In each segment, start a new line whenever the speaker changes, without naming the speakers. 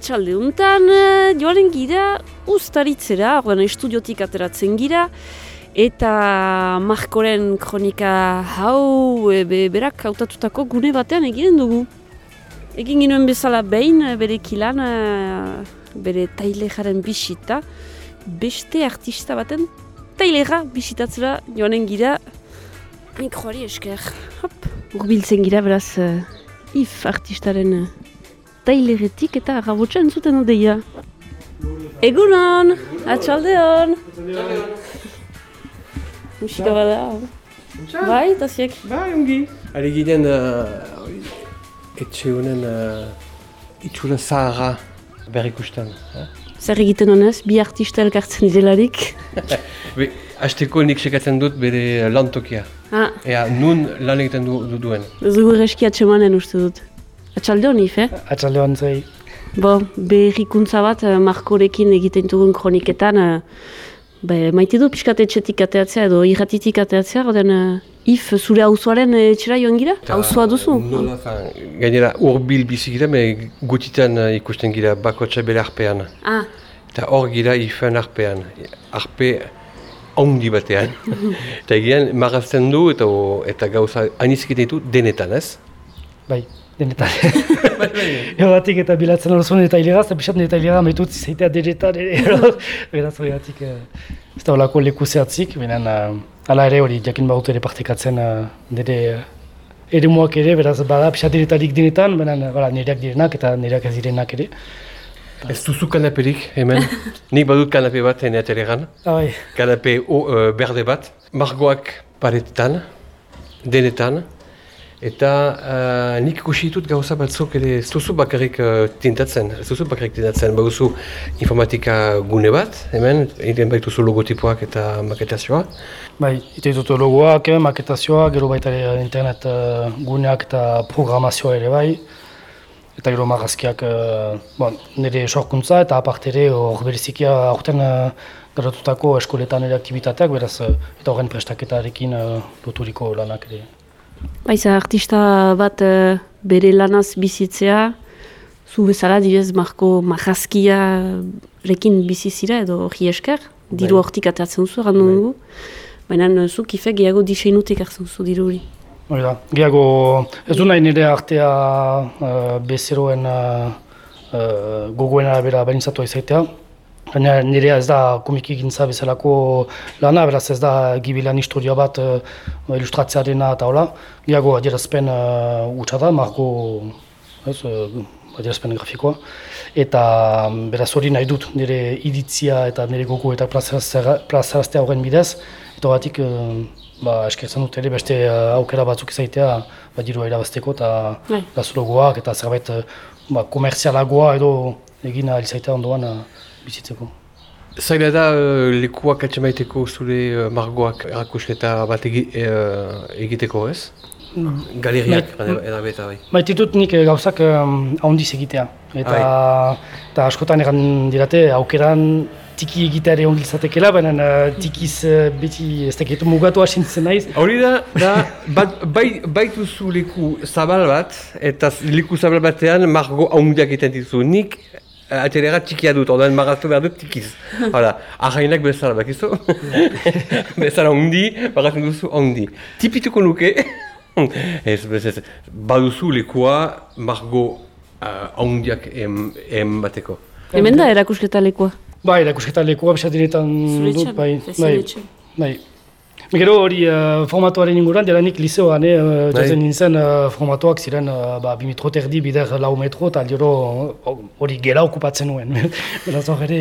Arratxalde untan, eh, joaren gira ustaritzera, ordean estudiotik ateratzen gira, eta Markoren kronika hau e, be, berak hautatutako gune batean eginen dugu. Egin ginoen bezala behin eh, bere kilan, eh, bere tailejaren bisita, beste artista baten taileja bisitatzera joanen gira mikroari esker. Hop, urbiltzen gira beraz if artistaren taileretik eta rabotxan zuten odeia. Egunon, atxaldeon. Musika bada. Bai, taziek.
Bai, ongi. Ari ginen, uh, etxe honen uh, itxura zaharra berrikusten. Eh?
Zer egiten honez, bi artista elkartzen direlarik.
Be, Azteko nik sekatzen dut bere lantokia.
Ah,
Ea, nun lan egiten du, du duen.
ez dugu ereski atsemanen uste dut. Atxaldeon, if, eh?
Atxalde hon zei.
Bo, berrikuntza bat eh, Markorekin egiten dugun kroniketan, eh, be, maite du pixkat etxetik ateatzea edo irratitik ateatzea, oden uh, if zure auzoaren eh, etxera joan gira? Auzoa duzu?
Nola, fan, gainera urbil bizi gira, me gutitan ikusten gira bakotxa bere arpean.
Ah,
Eta hor gira ifen arpean. Arpe handi batean. eta egian marrazten du eta, eta gauza anizkiten ditu denetan, ez?
Bai, denetan. Ebatik eta bilatzen zuen eta hileraz, eta pixat eta hileraz maitut zaitea denetan ere. Beraz horiatik, eh, ez da holako leku zehatzik, benen ala ere hori jakin baut ere partekatzen uh, nire uh, eremuak ere, beraz bada pixat diretarik denetan, benen uh, nireak direnak eta nireak ez direnak ere.
Ez duzu kanaperik hemen. Nik badut kanape bat ene atelegan.
Ah.
Kanape o, uh, berde bat. Margoak paretetan, denetan. Eta uh, nik ikusi ditut gauza batzuk ere ez duzu bakarrik uh, tintatzen. Ez duzu bakarrik tintatzen. Baduzu informatika gune bat, hemen, egiten baituzu logotipoak eta maketazioa.
Bai, ite ditut logoak, eh, maketazioa, gero baita internet uh, guneak eta programazioa ere bai. Eta gero marrazkiak, uh, bon, nire sorkuntza eta aparte ere hor berezikia aurten uh, garatutako eskoletan ere aktivitateak, beraz, uh, eta horren prestaketarekin uh, loturiko lanak ere.
Baiza, artista bat eh, bere lanaz bizitzea, zu bezala direz Marko marrazkia rekin bizizira edo hori esker, diru
Bai.
hortik ateatzen duzu, errandu
Bai.
dugu. Baina eh, zu kifek gehiago diseinutik hartzen duzu diru hori.
Hori da, gehiago ez du nahi nire artea uh, bezeroen uh, gogoen arabera behintzatu izaitea. Baina nire ez da komiki gintza bezalako lana, beraz ez da gibilan historia bat uh, ilustratzearena eta hola. Gehiago adierazpen uh, utxa da, marko ez, uh, adierazpen grafikoa. Eta beraz hori nahi dut nire iditzia eta nire gogo eta plazaraztea horren bidez. Eta horretik uh, ba, eskertzen dut ere beste uh, aukera batzuk izaitea ba, dirua irabazteko eta
Bai.
lazulogoak eta zerbait uh, ba, komerzialagoa edo egin ahal izaitea ondoan uh, bizitzeko.
Zaila da uh, lekuak atxemaiteko zure uh, margoak erakusketa bat egi, uh, egiteko, ez? Galeriak,
Bai.
edabeta bai.
Baititut nik eh, gauzak um, ahondiz egitea. Eta, eta askotan egan dirate aukeran tiki egitea ere ongi baina uh, tikiz uh, beti ez dakit mugatu asintzen naiz.
Hori da, da bat, bai, baituzu leku zabal bat, eta leku zabal batean margo haundiak egiten dizu. Nik eh, atelera txikia dut, ordan marraztu behar dut tikiz. Hala, ahainak bezala, bakizu? bezala haundi, marrazten duzu haundi. Tipituko nuke, ez, ez, ez, baduzu lekua margo haundiak em, em bateko.
Hemen da erakusketa lekua.
Bai, erakusketa diretan
Zure
dut, bai. Bai, bai. Gero hori uh, formatuaren inguruan, dela nik liseoan, eh, uh,
Bai.
jazen nintzen uh, formatuak ziren uh, ba, bi metro terdi, bider lau metro, eta gero uh, hori gela okupatzen nuen. Beraz hor ere,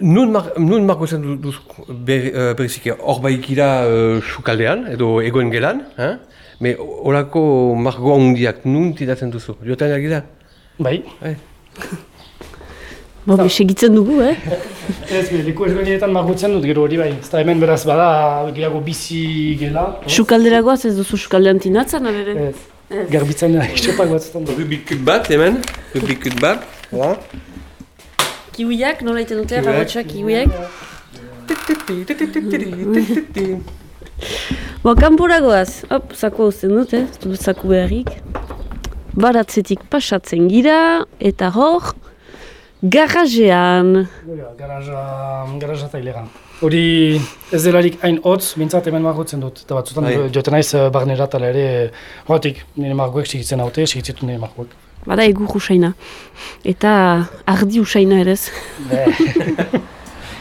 Nun, mar, nun margo zen du- duzu ber, uh, hor baikira uh, sukaldean, edo egoen gelan, eh? Me horako margo handiak nun tidatzen duzu, jotan da?
bai.
Eh?
Bo, segitzen dugu, eh?
Ez, be, leku ezberdinetan margotzen dut, gero hori bai. Ez da hemen beraz bada gehiago bizi gela.
Sukalderagoaz ez duzu sukaldean tinatzen, abere?
Ez. Garbitzen da, isopak batzutan dut.
Rubikut bat, hemen, rubikut bat, hala.
Kiwiak, nola iten dute,
Kiwiak.
rabatxak, kiwiak. Bo, kanporagoaz, hop, zaku uzten dut, eh? ez zaku beharrik. Baratzetik pasatzen gira, eta hor, Garajean.
Garaja, garaja tailera. Hori ez delarik hain hotz, bintzat hemen margotzen dut. Eta batzutan
Bai.
joten naiz eh, barnera tala ere, horretik nire margoek sigitzen haute, sigitzitu nire margoek.
Bada egur usaina. Eta ardi usaina ere ez.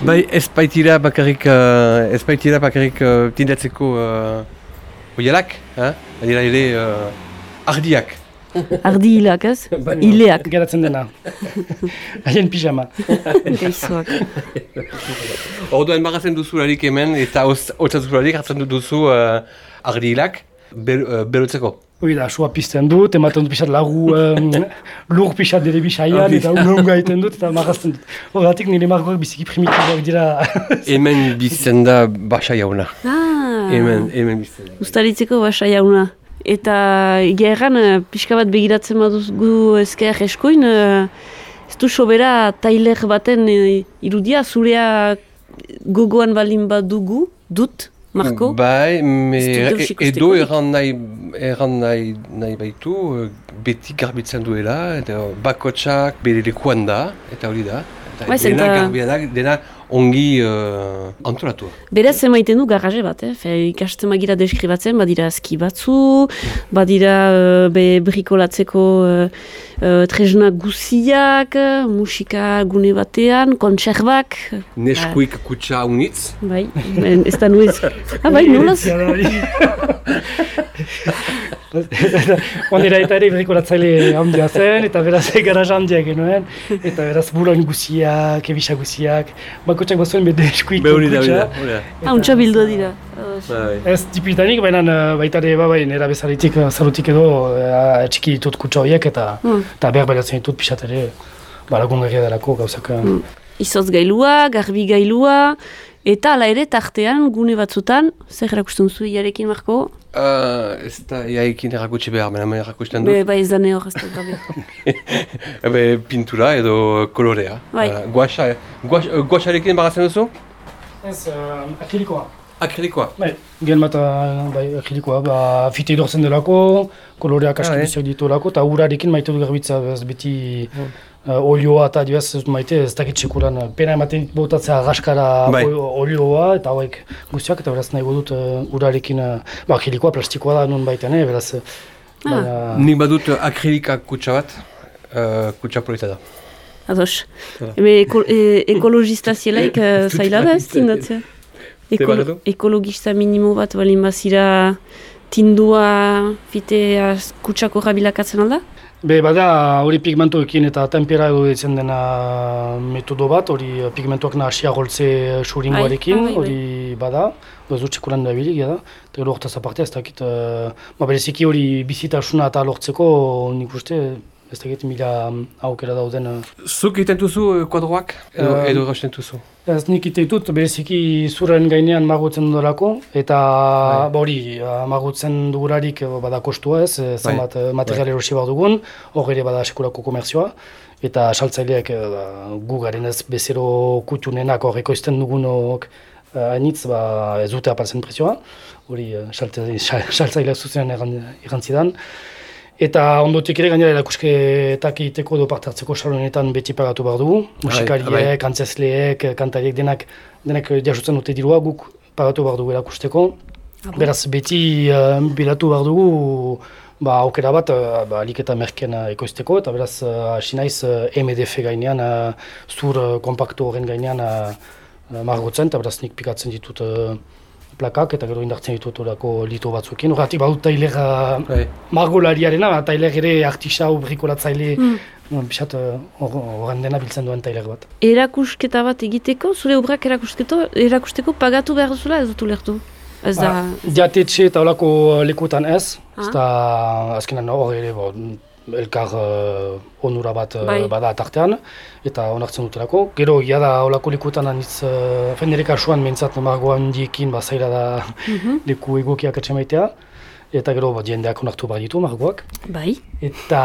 Bai, ez baitira bakarrik, uh, ez baitira bakarrik uh, tindatzeko uh, oialak, eh? badira ere uh, ardiak.
Ardi hilak ez? Hileak.
Geratzen dena. Haien pijama.
Gaizoak.
Orduan bagazen duzularik hemen eta hotzazularik hartzen dut duzu uh, ardilak ber, uh, berotzeko.
Hori da, sua pizten dut, ematen dut pixat lagu, um, lur pixat dere bisaian, eta
da.
unga egiten dut, eta marrazten dut. Horregatik nire margoak biziki primitiboak dira.
Hemen bizten da basa jauna.
Ah,
Hemen, hemen bizten da.
Ustaritzeko basa jauna. Eta egia erran, eh, pixka bat begiratzen badugu ezker eskoin, eh, ez du sobera tailer baten eh, irudia, zurea gogoan balin badugu, dut, Marko?
Bai, me, e-
ikusteko
edo erran nahi, erran nahi, nahi baitu, beti garbitzen duela, eta bakotsak bere lekuan da, eta hori da. Eta
Bai,
dena garbia da, dena ongi uh, antolatua.
Beraz emaiten du garaje bat, eh? Fe, ikasten magira deskribatzen, badira ski batzu, badira eh, be brikolatzeko uh, uh, tresna guziak, musika gune batean, kontserbak,
Neskuik kutsa unitz,
bai, ez da nuez. Ah, bai, nolaz?
Onera eta ere berrikoratzaile handia zen, eta beraz garaja handia genuen, eta beraz bulan guziak, ebisa guziak, bakotxak bazuen bete eskuik
be hori da, hori da.
kutxa.
hori da.
Ah, bildu dira.
Bai.
Ez tipitanik, baina eh, baita ere ba, bai, nera bezaritik, eh, zarutik edo, eh, txiki ditut kutsa horiek, eta
Hmm.
eta behar beratzen ditut pixat ere, ba, delako gauzak. eh.
Izotz gailua, garbi gailua, eta ala ere tartean gune batzutan, zer erakusten zu iarekin, Marko?
Uh, ez da jaikin errakutsi behar, baina hemen erakusten
Be,
dut.
bai ez da nehor, ez da.
Ebe, pintura edo kolorea.
Bai.
Uh, guaxa, guax, uh, guaxarekin bagatzen duzu?
Ez, uh, akrilikoa.
Akrilikoa.
Bai, gen bat, eh, bai, akrilikoa, ba, fite idortzen delako, koloreak aski
Ah, eh.
biziak ditulako, eta urarekin maite dut garbitza, ez beti uh, olioa eta dibaz ez maite, ez dakit sekulan, eh, pena ematen dit botatzea gaskara
Bai.
olioa, eta hauek guztiak, eta beraz nahi dut uh, urarekin, uh, ba, akrilikoa, plastikoa da nun baita, ne, beraz, eh,
Ah.
baina,
Nik badut akrilika kutsa bat, uh, kutsa polita da.
Ados.
Hala.
Ebe eko, e, ekologista zielaik uh, zaila da ez tindatzea? Ekolo, ekologista minimo bat balin bazira tindua fitea kutsako rabilakatzen alda?
Be, bada hori pigmentuekin eta tempera edo ditzen dena metodo bat, hori eh, pigmentuak nahasia goltze suringoarekin,
Bai, bai, bai.
hori bada, ez dut txekulan da bilik, da, eta gero hortaz aparte ez dakit, uh, ba, bereziki hori bizitasuna eta lortzeko nik uste, ez dakit mila aukera dauden. eh.
Zuk egiten duzu uh, kuadroak edo,
Eh,
edo erosten duzu?
Ez nik ite ditut, bereziki zuren gainean magutzen dudalako, eta ba hori, magutzen dugurarik eh, bada kostua ez, eh, zenbat eh, material erosi behar dugun, hor ere bada sekulako komertzioa, eta saltzaileak eh, ba, gu garen ez bezero kutunenak hor ekoizten dugunok eh, hainitz ba, ez dute apartzen prezioa, hori eh, saltzaileak zuzenean erran- errantzidan. Eta ondotik ere gainera erakusketak egiteko edo parte hartzeko salonetan beti pagatu behar dugu. Musikariek,
bai.
antzesleek, kantariek denak, denak jasotzen dute dirua guk pagatu behar dugu erakusteko. Beraz beti uh, bilatu behar dugu ba, aukera bat uh, ba, alik eta merken uh, ekoizteko eta beraz uh, hasi naiz uh, MDF gainean, uh, zur uh, kompaktu horren gainean uh, uh, margotzen eta beraz nik pikatzen ditut uh, plakak eta gero indartzen ditut orako lito batzuekin. Horregatik badut tailer uh,
Bai.
margolariarena, ba, tailer ere artista hau brikolatzaile,
Mm.
mm. bisat uh, hor- horren dena biltzen duen tailer bat.
Erakusketa bat egiteko, zure obrak erakusketa, erakusteko pagatu behar duzula ez dut ulertu? Ez da...
Ba, jatetxe eta olako lekutan ez,
Ah.
ez da azkenan hor ere bo, elkar uh, onura bat uh,
Bai.
bada tartean, eta onartzen dutelako. Gero, ja da olako lekutan anitz, uh, nire kasuan mentzat margo handiekin ba, zaila da
Mhm.
leku egokiak etxe maitea. Eta gero bat jendeak onartu behar ditu margoak.
Bai,
Eta,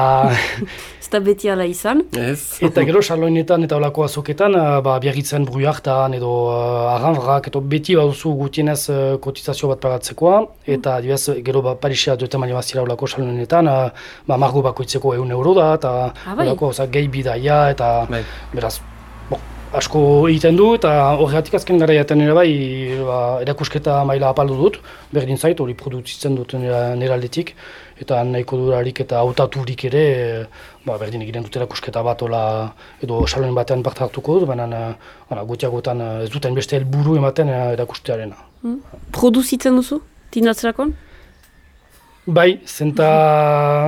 ez da beti ala izan.
Ez.
eta gero sarloinetan eta olako azoketan, eh, ba, biarritzen brujartan edo uh, arranvrak, edo beti baduzu gutienez uh, kotizazio bat pagatzekoa, eta adibidez gero ba, Parisia duten baino bazira olako sarloinetan, uh, ba, margo bakoitzeko egun euro da, eta
Ah, bai.
olako oza, gehi bidaia, eta
Bai.
beraz, asko egiten du, eta horregatik azken garaiaten ere bai, ba, erakusketa maila apaldu dut, berdin zait, hori produzitzen dut nera, nera aldetik, eta nahiko durarik eta hautaturik ere, ba, berdin egiten dut erakusketa bat, ola, edo saloen batean parte hartuko dut, baina eh, ez duten beste helburu ematen erakustearena.
Produzitzen duzu, tindatzerakon?
Bai, zenta...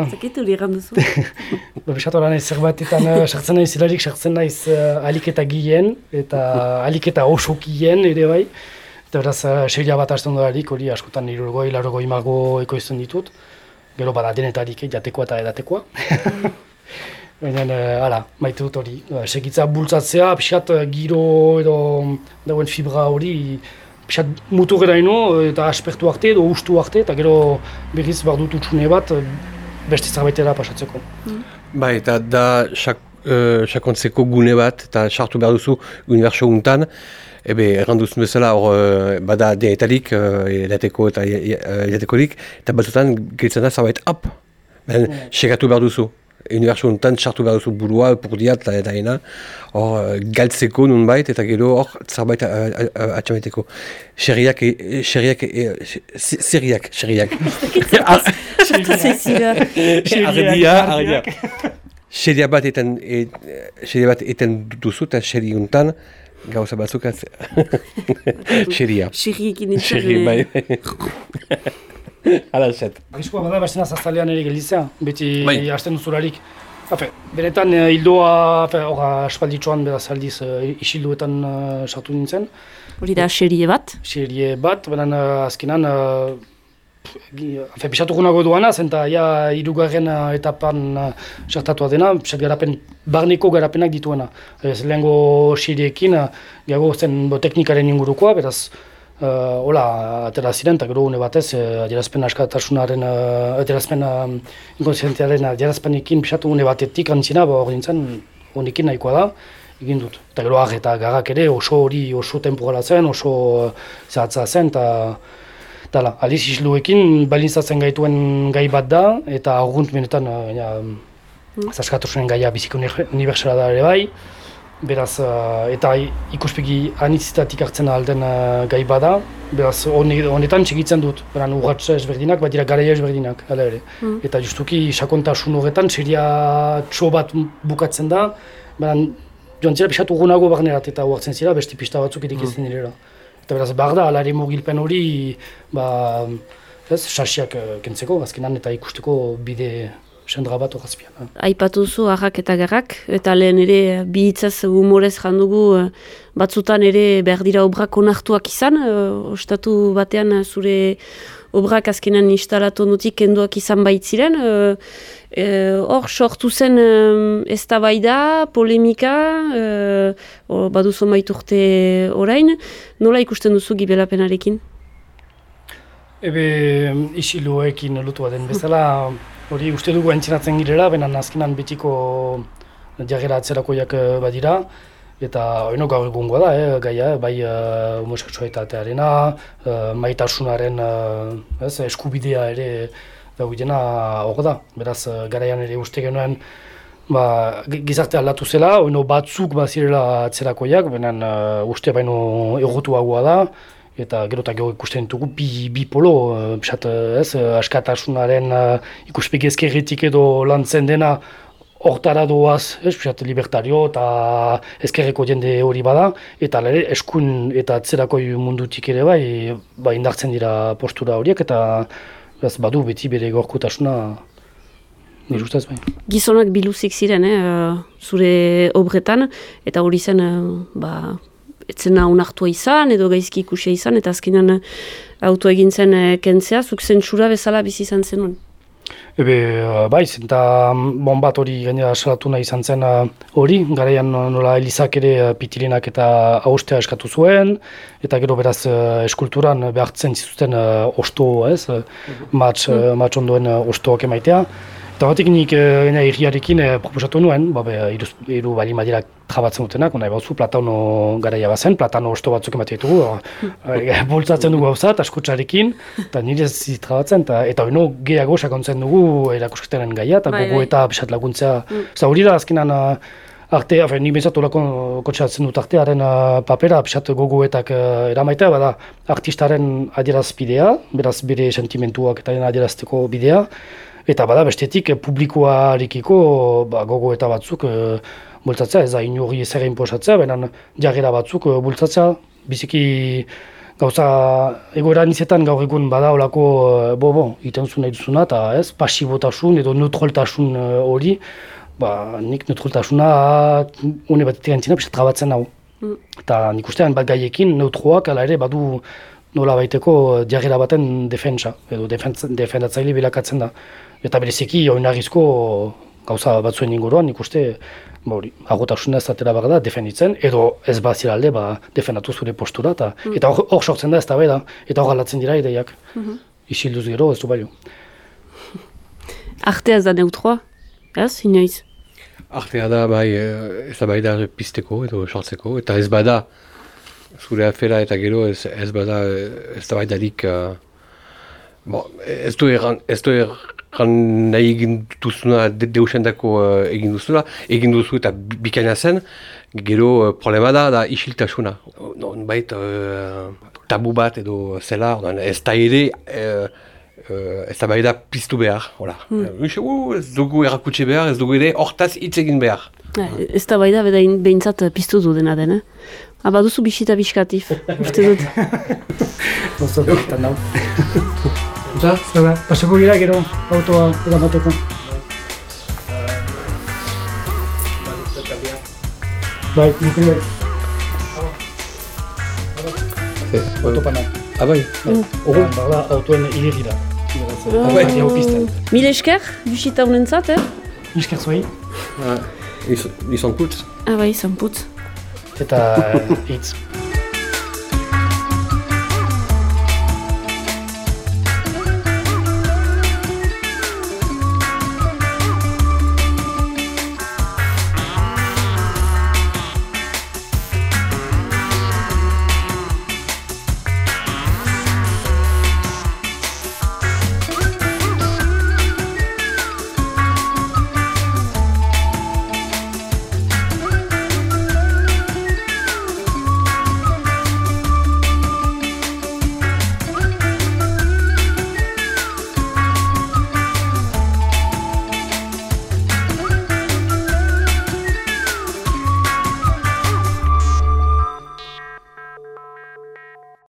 Zakit hori egan duzu.
Bebesatu naiz zerbatetan uh, sartzen naiz zelarik sartzen naiz uh, aliketa gien eta aliketa osokien ere bai. Eta beraz, uh, seria bat hasten dudarik, hori askotan irurgoi, larogoi mago ekoizten ditut. Gero bada denetarik, eh, jatekoa eta edatekoa. Baina, uh, ala, maite dut hori. Uh, segitza bultzatzea, pixat giro edo dagoen fibra hori, pixat mutu geraino eta aspertu arte edo ustu arte, eta gero berriz behar dut utxune bat uh, beste zerbaitera pasatzeko.
Bai, eta da sak, uh, sakontzeko gune bat, eta sartu behar duzu unibertso untan, ebe erranduzun bezala hor uh, bada dietalik, uh, edateko eta uh, edatekorik, eta batzutan giltzen da zerbait up, ben, segatu behar duzu. Unibertso untan sartu behar duzu burua, purdia eta eta ena, hor uh, galtzeko nunbait, eta gero hor zerbait uh, uh, atxameteko. Xerriak, xerriak, e- se- zerriak, xerriak.
Sartu zaizira.
Ardia, ardia. Xeria bat eten, xeria bat eten duzu eta xeri untan, gauza batzuk az... Xeria.
Xerriekin nintzen.
Xeri, bai. Hala zet.
Arriskoa bada bestena zazalean ere gelditzea, beti
Bai.
hasten duzularik. Afe, benetan eh, hildoa, afe, horra aspalditxoan beraz aldiz uh, isilduetan uh, sartu nintzen.
Hori da xerie bat.
Serie bat, uh, azkenan, uh, afe, pisatugunago duana, zenta ja irugarren uh, etapan uh, sartatua dena, pisat garapen, barneko garapenak dituena. Ez lehengo seriekin, uh, gehiago zen bo, teknikaren ingurukoa, beraz, Uh, hola, atera ziren, eta gero une batez, uh, adierazpen askatasunaren, uh, adierazpen uh, inkonsientziaren adierazpenekin pixatu une batetik antzina, ba, hori nintzen, honekin nahikoa da, egin dut. Eta gero ah, eta gagak ere oso hori oso temporala zen, oso uh, zehatza zen, eta Dala, aliz isluekin balintzatzen gaituen gai bat da, eta argunt benetan, uh, ja, zaskatasunen gaia biziko unibertsala da ere bai, beraz, uh, eta ikuspegi anitzitatik hartzen alden uh, gai bada, beraz, hone- honetan txigitzen dut, beran urratsa ezberdinak, bat dira garaia ezberdinak, ere. Eta justuki sakontasun horretan, seria txo bat bukatzen da, beran, joan zira pixatu gunago barnerat eta huartzen zira, beste pista batzuk irikitzen direla. Eta beraz, behar da, alare mugilpen hori, ba, ez, sasiak eh, kentzeko, azkenan eta ikusteko bide sendra bat horazpian. eh.
Aipatu zu harrak eta garrak, eta lehen ere bi hitzaz humorez jandugu eh, batzutan ere behar dira obrak onartuak izan, eh, ostatu batean eh, zure obrak azkenan instalatu ondotik kenduak izan baitziren, eh, eh, hor sortu zen eh, eztabaida, polemika, eh, hor baduzu maiturte orain, nola ikusten duzu gibelapenarekin?
Ebe isiluekin lotua den bezala, hori uste dugu entzinatzen girela, benen azkenan betiko jagera atzerakoiak eh, badira, eta oino gaur egungoa da, eh, gaia, bai uh, homoseksualitatearena, uh, maitasunaren eh, ez, eskubidea ere daudena hor da. Beraz, eh, garaian ere uste genuen, ba, gi- gizarte aldatu zela, oino batzuk bazirela atzerakoiak, benen uh, uste baino egotuagoa da, eta gero eta gero ikusten ditugu bi, bi polo, uh, pixat, eh, ez, eh, askatasunaren ikuspegi ezkerretik edo lantzen dena hortara doaz, ez, pixat, libertario eta ezkerreko jende hori bada, eta ere eskun eta atzerako mundutik ere bai, ba, indartzen dira postura horiek, eta beraz, badu beti bere gorkotasuna nire ustez bai.
gizonak biluzik ziren, eh, eh, zure obretan, eta hori zen, eh, ba, etzena onartua izan, edo gaizki ikusia izan, eta azkenan eh, auto egin zen eh, kentzea, zuk zentsura bezala bizi izan zenuen.
Ebe, uh, baiz, eta bon bat hori gainera salatu nahi izan zen hori, garaian nola Elizak ere pitilinak eta haustea eskatu zuen, eta gero beraz eskulturan behartzen zituzten osto, ez, matx, uh, matx ondoen ostoak emaitea. Eta batik nik uh, irriarekin uh, proposatu nuen, ba, be, iru, iru bali madirak trabatzen dutenak, nahi bauzu, platano garaia bazen, platano osto batzuk ematea ditugu, uh, bultzatzen dugu hau askutsarekin, eta nire ez trabatzen, eta, eta hori gehiago sakontzen dugu erakusketaren gaia, eta
Bai,
gogo
bai.
eta pixat laguntzea.
Mm.
Eta hori da azkenan arte, afe, nik bezatu lako kotxatzen dut artearen uh, papera, pixat gogoetak uh, eramaitea, bada artistaren adierazpidea, beraz bere sentimentuak eta adierazteko bidea, eta bada bestetik eh, publikoarekiko ba, gogoeta batzuk uh, bultzatzea, ez da inurri zer inposatzea, baina jarrera batzuk uh, bultzatzea, biziki gauza egoera nizetan gaur egun bada olako bo, bo, iten zu nahi duzuna, eta ez, pasibotasun edo neutraltasun uh, hori, ba, nik neutraltasuna une batetik antzina, pixat trabatzen hau.
Mm.
Eta nik ustean bat gaiekin neutroak ala ere badu nola baiteko jarrera baten defentsa, edo defendatzaile bilakatzen da. Eta bereziki oinarrizko gauza batzuen inguruan nik uste ba hori, agotasuna ez atera behar da defenditzen, edo ez bazira alde, ba, defendatu zure postura, eta eta hor sortzen da ez da da, eta hor galatzen dira ideiak. Isilduz gero, ez du balio.
Artea ez da neutroa, ez, inoiz.
Artea da, bai, eh, ez da bai da pizteko edo sortzeko, eta ez bada, zure afera eta gero ez, ez bada, eh, ez da bai darik, uh, bon, ez du erran, ez du erran nahi egin duzuna, de, deusendako uh, egin duzuna, egin duzu eta bi- bikaina zen, gero uh, problema da, da isiltasuna. Non bait, uh, tabu bat edo zela, ordan, ez da ere, uh, Uh, ez da bai da piztu behar, hola. Mm. Uh, ez dugu erakutsi behar, ez dugu ere hortaz hitz egin behar.
Eh, Ez da bai da, bedain behintzat piztu du dena den, eh? Ah, baduzu bisita biskatif, uste dut.
Oso dau.
Eta?
Zara, pasako gira gero autoa eramateko. Bai, ere autopana.
Ah, bai.
Bai, bada autoen iregira.
Ah.
Bai, jau pisten.
Mil esker, bisita honentzat, eh?
Esker zuei.
Ah, Izan putz.
Ah, bai, zanputz.
Eta hitz.